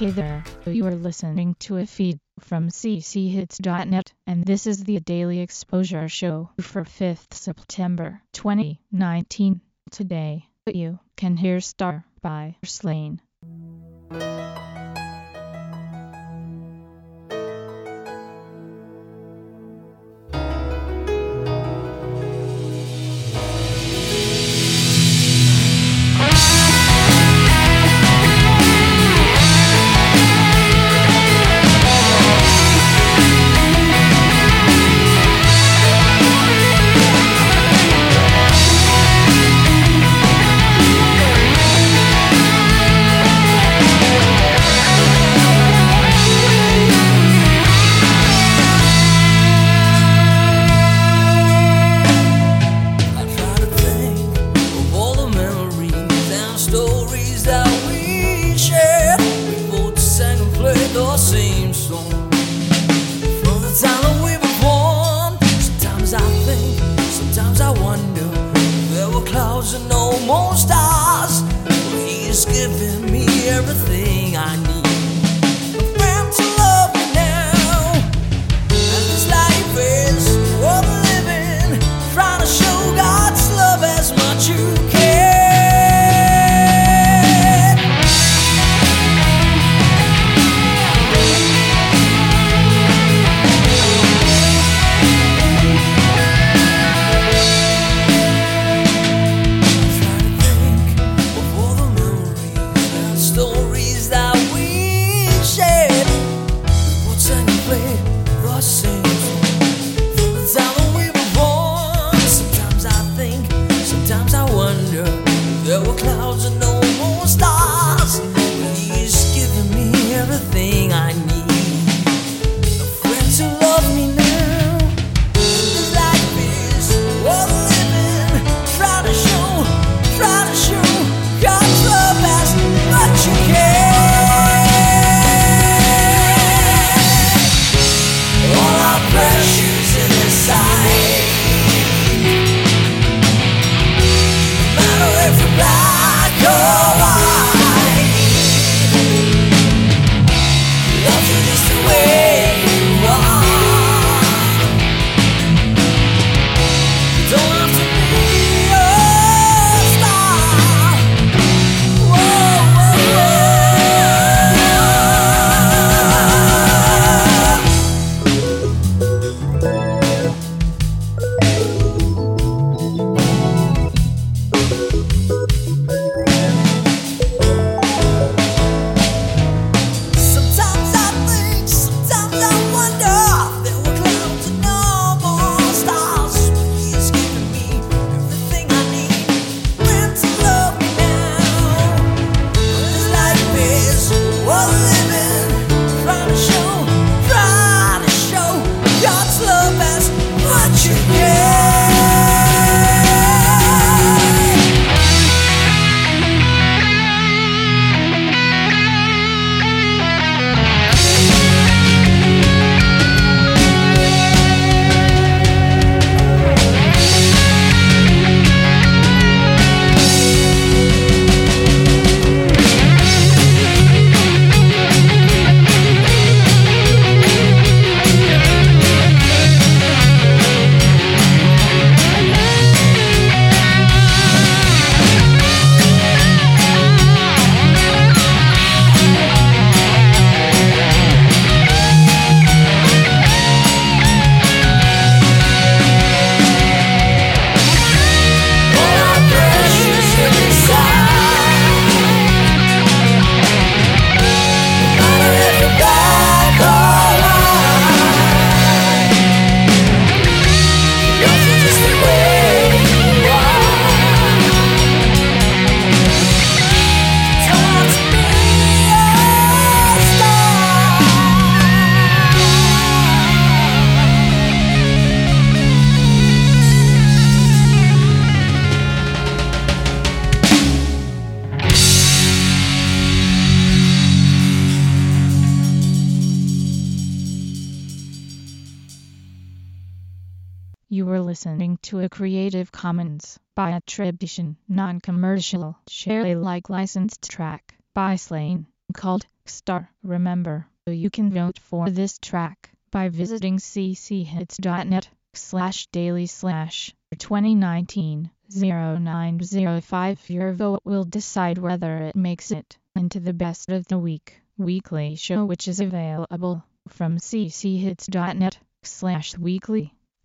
Hey there, you are listening to a feed from cchits.net, and this is the Daily Exposure Show for 5th September 2019. Today, you can hear Star by Slane. assim. were listening to a Creative Commons by attribution, non-commercial, share Alike licensed track by Slane called Star. Remember, you can vote for this track by visiting cchits.net slash daily slash 2019 0905. Your vote will decide whether it makes it into the best of the week. Weekly show which is available from cchits.net slash weekly.